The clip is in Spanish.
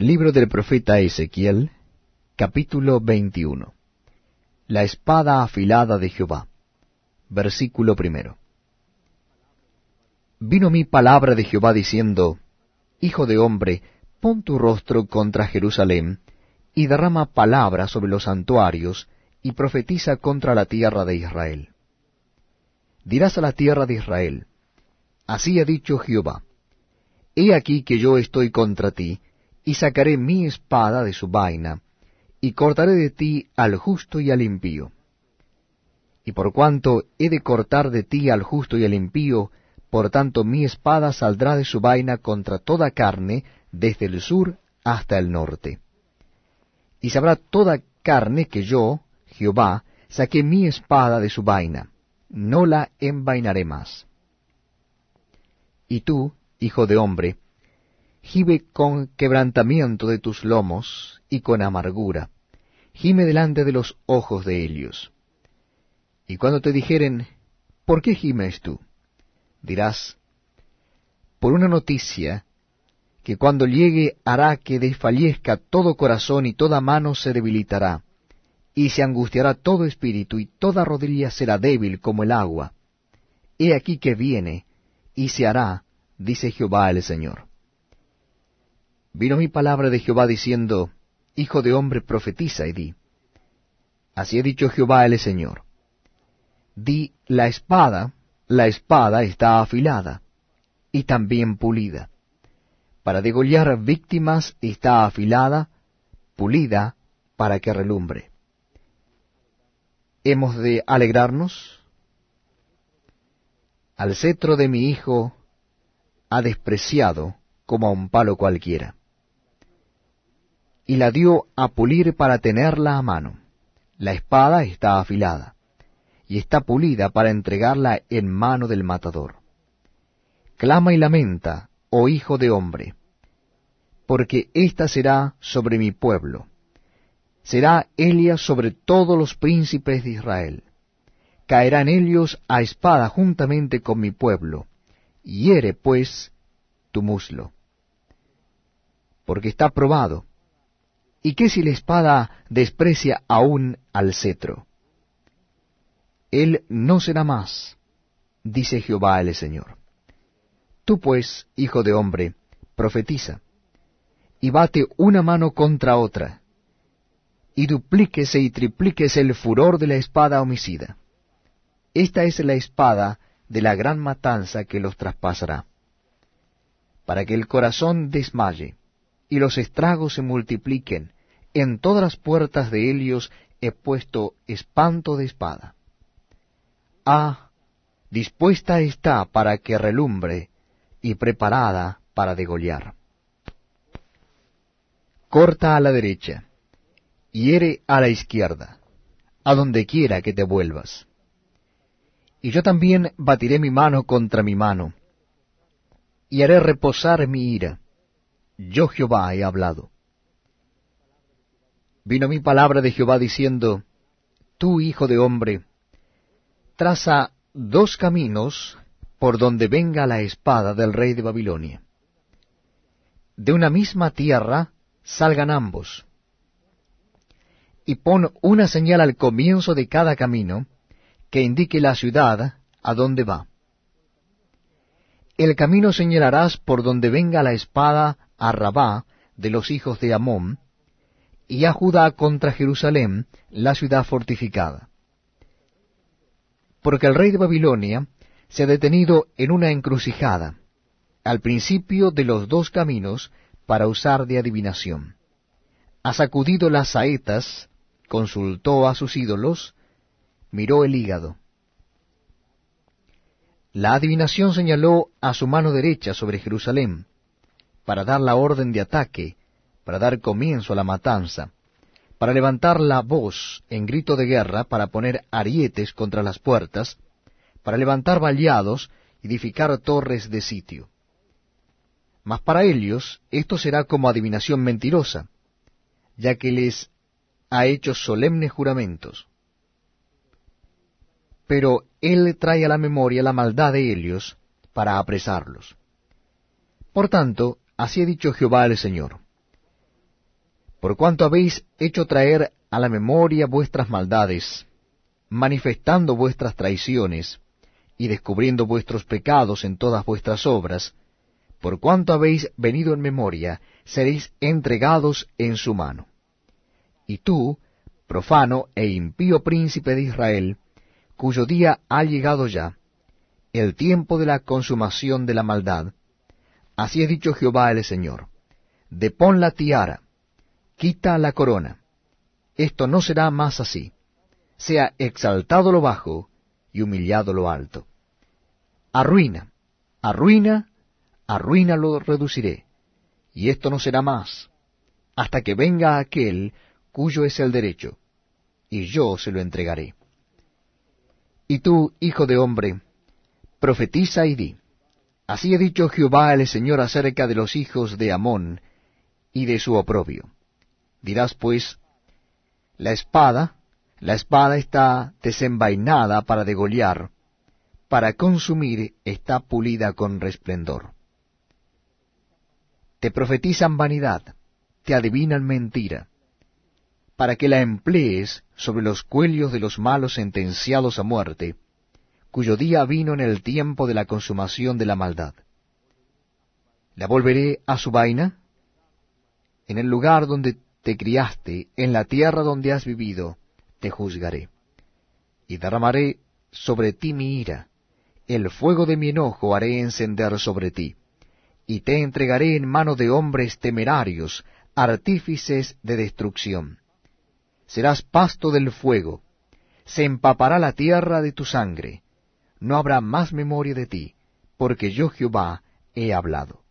Libro del profeta Ezequiel, capítulo 21. La espada afilada de Jehová. Versículo primero. Vino mi palabra de Jehová diciendo, Hijo de hombre, pon tu rostro contra Jerusalén, y derrama palabra sobre los santuarios, y profetiza contra la tierra de Israel. Dirás a la tierra de Israel, Así ha dicho Jehová, He aquí que yo estoy contra ti, y sacaré mi espada de su vaina, y cortaré de ti al justo y al impío. Y por cuanto he de cortar de ti al justo y al impío, por tanto mi espada saldrá de su vaina contra toda carne, desde el sur hasta el norte. Y sabrá toda carne que yo, Jehová, saqué mi espada de su vaina, no la envainaré más. Y tú, hijo de hombre, Gime con quebrantamiento de tus lomos y con amargura. Gime delante de los ojos de ellos. Y cuando te dijeren, ¿por qué gimes tú? Dirás, por una noticia que cuando llegue hará que desfallezca todo corazón y toda mano se debilitará, y se angustiará todo espíritu y toda rodilla será débil como el agua. He aquí que viene, y se hará, dice Jehová el Señor. Vino mi palabra de Jehová diciendo, Hijo de hombre, profetiza y di. Así ha dicho Jehová el Señor. Di, la espada, la espada está afilada, y también pulida. Para degollar víctimas está afilada, pulida, para que relumbre. ¿Hemos de alegrarnos? Al cetro de mi hijo ha despreciado como a un palo cualquiera y la dio a pulir para tenerla a mano. La espada está afilada, y está pulida para entregarla en mano del matador. Clama y lamenta, oh hijo de hombre, porque ésta será sobre mi pueblo. Será Elia sobre todos los príncipes de Israel. Caerán ellos a espada juntamente con mi pueblo. Hiere, pues, tu muslo. Porque está probado, ¿Y qué si la espada desprecia aún al cetro? Él no será más, dice Jehová el Señor. Tú pues, hijo de hombre, profetiza, y bate una mano contra otra, y duplíquese y triplíquese el furor de la espada homicida. Esta es la espada de la gran matanza que los traspasará, para que el corazón desmaye, y los estragos se multipliquen. En todas las puertas de Helios he puesto espanto de espada. Ah, dispuesta está para que relumbre y preparada para degollar. Corta a la derecha, hiere a la izquierda, a donde quiera que te vuelvas. Y yo también batiré mi mano contra mi mano, y haré reposar mi ira yo Jehová he hablado. Vino mi palabra de Jehová diciendo, Tú, hijo de hombre, traza dos caminos por donde venga la espada del rey de Babilonia. De una misma tierra salgan ambos, y pon una señal al comienzo de cada camino que indique la ciudad a donde va. El camino señalarás por donde venga la espada a Rabá de los hijos de Amón, y a Judá contra Jerusalén, la ciudad fortificada. Porque el rey de Babilonia se ha detenido en una encrucijada, al principio de los dos caminos, para usar de adivinación. Ha sacudido las saetas, consultó a sus ídolos, miró el hígado. La adivinación señaló a su mano derecha sobre Jerusalén, para dar la orden de ataque, para dar comienzo a la matanza, para levantar la voz en grito de guerra, para poner arietes contra las puertas, para levantar vallados y edificar torres de sitio. Mas para ellos esto será como adivinación mentirosa, ya que les ha hecho solemnes juramentos. Pero él trae a la memoria la maldad de ellos para apresarlos. Por tanto, Así ha dicho Jehová el Señor. Por cuanto habéis hecho traer a la memoria vuestras maldades, manifestando vuestras traiciones, y descubriendo vuestros pecados en todas vuestras obras, por cuanto habéis venido en memoria, seréis entregados en su mano. Y tú, profano e impío príncipe de Israel, cuyo día ha llegado ya, el tiempo de la consumación de la maldad, así ha dicho Jehová el Señor, depón la tiara, quita la corona, esto no será más así, sea exaltado lo bajo y humillado lo alto. Arruina, arruina, arruina lo reduciré, y esto no será más, hasta que venga aquel cuyo es el derecho, y yo se lo entregaré. Y tú, hijo de hombre, profetiza y di, así ha dicho Jehová el Señor acerca de los hijos de Amón y de su oprobio. Dirás pues, la espada, la espada está desenvainada para degollar, para consumir está pulida con resplendor. Te profetizan vanidad, te adivinan mentira, para que la emplees sobre los cuellos de los malos sentenciados a muerte, cuyo día vino en el tiempo de la consumación de la maldad. ¿La volveré a su vaina? En el lugar donde te criaste, en la tierra donde has vivido, te juzgaré. Y derramaré sobre ti mi ira, el fuego de mi enojo haré encender sobre ti, y te entregaré en mano de hombres temerarios, artífices de destrucción. Serás pasto del fuego, se empapará la tierra de tu sangre, no habrá más memoria de ti, porque yo Jehová he hablado.